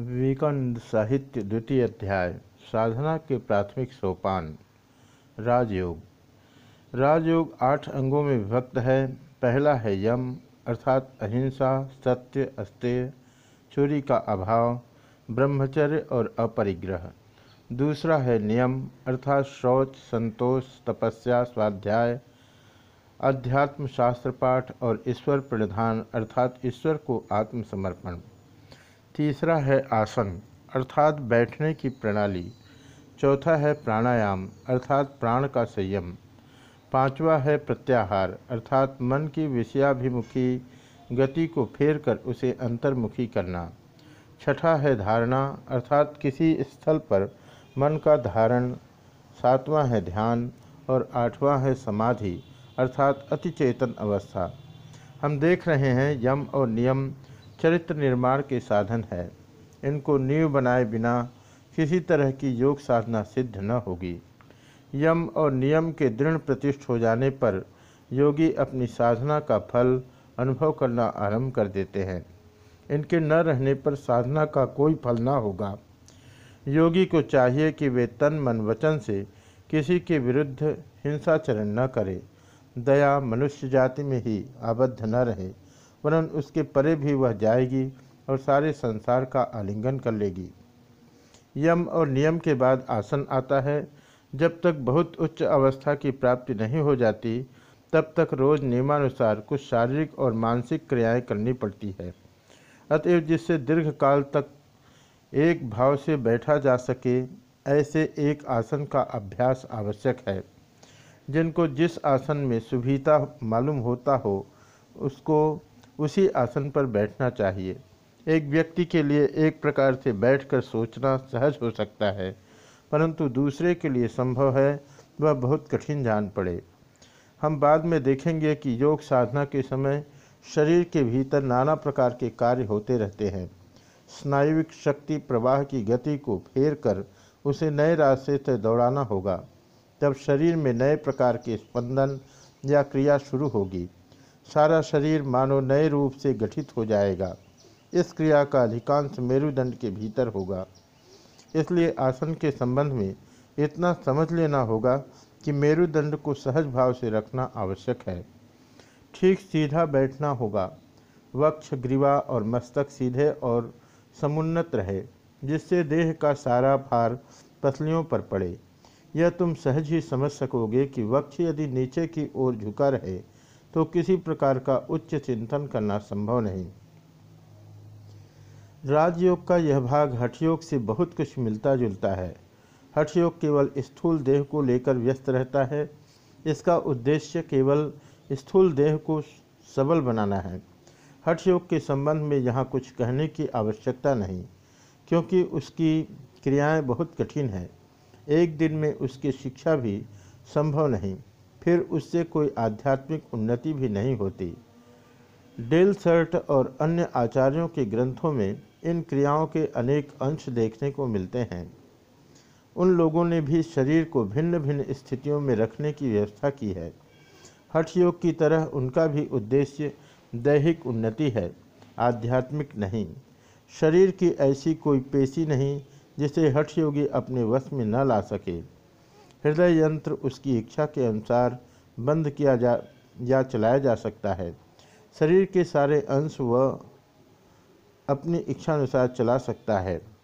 विवेकानंद साहित्य द्वितीय अध्याय, साधना के प्राथमिक सोपान, राजयोग। राजयोग आठ अंगों में विभक्त है। पहला है यम, अर्थात अहिंसा, सत्य, अस्तेय, चोरी का अभाव, ब्रह्मचर्य और अपरिग्रह। दूसरा है नियम, अर्थात शौच, संतोष, तपस्या, स्वाध्याय, अध्यात्म शास्त्र पाठ और ईश्वर प्रधान, अर्थात ईश्वर को आत्मसमर्पण। तीसरा है आसन, अर्थात बैठने की प्रणाली। चौथा है प्राणायाम, अर्थात प्राण का संयम। पांचवा है प्रत्याहार, अर्थात मन की विषयाभिमुखी गति को फेर कर उसे अंतर्मुखी करना। छठा है धारणा, अर्थात किसी स्थल पर मन का धारण। सातवां है ध्यान और आठवां है समाधि, अर्थात अतिचेतन अवस्था। हम देख रहे हैं यम और नियम चरित्र निर्माण के साधन है। इनको नींव बनाए बिना किसी तरह की योग साधना सिद्ध न होगी। यम और नियम के दृढ़ प्रतिष्ठ हो जाने पर योगी अपनी साधना का फल अनुभव करना आरंभ कर देते हैं। इनके न रहने पर साधना का कोई फल न होगा। योगी को चाहिए कि वे तन मन वचन से किसी के विरुद्ध हिंसाचरण न करे। दया मनुष्य जाति में ही आबद्ध न रहे। वरन उसके परे भी वह जाएगी और सारे संसार का आलिंगन कर लेगी। यम और नियम के बाद आसन आता है। जब तक बहुत उच्च अवस्था की प्राप्ति नहीं हो जाती, तब तक रोज नियमानुसार कुछ शारीरिक और मानसिक क्रियाएँ करनी पड़ती है। अतएव जिससे दीर्घ काल तक एक भाव से बैठा जा सके, ऐसे एक आसन का अभ्यास आवश्यक है। जिनको जिस आसन में सुविधा मालूम होता हो, उसको उसी आसन पर बैठना चाहिए। एक व्यक्ति के लिए एक प्रकार से बैठकर सोचना सहज हो सकता है, परंतु दूसरे के लिए संभव है, वह बहुत कठिन जान पड़े। हम बाद में देखेंगे कि योग साधना के समय शरीर के भीतर नाना प्रकार के कार्य होते रहते हैं। स्नायुविक शक्ति प्रवाह की गति को फेर कर उसे नए रास्ते से दौड़ाना होगा तब शरीर में नए प्रकार के स्पंदन या क्रिया शुरू होगी। सारा शरीर मानो नए रूप से गठित हो जाएगा। इस क्रिया का अधिकांश मेरुदंड के भीतर होगा। इसलिए आसन के संबंध में इतना समझ लेना होगा कि मेरुदंड को सहज भाव से रखना आवश्यक है। ठीक सीधा बैठना होगा। वक्ष, ग्रीवा और मस्तक सीधे और समुन्नत रहे, जिससे देह का सारा भार पसलियों पर पड़े। यह तुम सहज ही समझ सकोगे कि वक्ष यदि नीचे की ओर झुका रहे तो किसी प्रकार का उच्च चिंतन करना संभव नहीं। राजयोग का यह भाग हठयोग से बहुत कुछ मिलता जुलता है। हठयोग केवल स्थूल देह को लेकर व्यस्त रहता है। इसका उद्देश्य केवल स्थूल देह को सबल बनाना है। हठ योग के संबंध में यहाँ कुछ कहने की आवश्यकता नहीं, क्योंकि उसकी क्रियाएँ बहुत कठिन हैं। एक दिन में उसकी शिक्षा भी संभव नहीं। फिर उससे कोई आध्यात्मिक उन्नति भी नहीं होती। डेल सर्ट और अन्य आचार्यों के ग्रंथों में इन क्रियाओं के अनेक अंश देखने को मिलते हैं। उन लोगों ने भी शरीर को भिन्न भिन्न स्थितियों में रखने की व्यवस्था की है। हठ योग की तरह उनका भी उद्देश्य दैहिक उन्नति है, आध्यात्मिक नहीं। शरीर की ऐसी कोई पेशी नहीं जिसे हठ योगी अपने वश में न ला सके। हृदय यंत्र उसकी इच्छा के अनुसार बंद किया जा, या चलाया जा सकता है। शरीर के सारे अंश वह अपनी इच्छानुसार चला सकता है।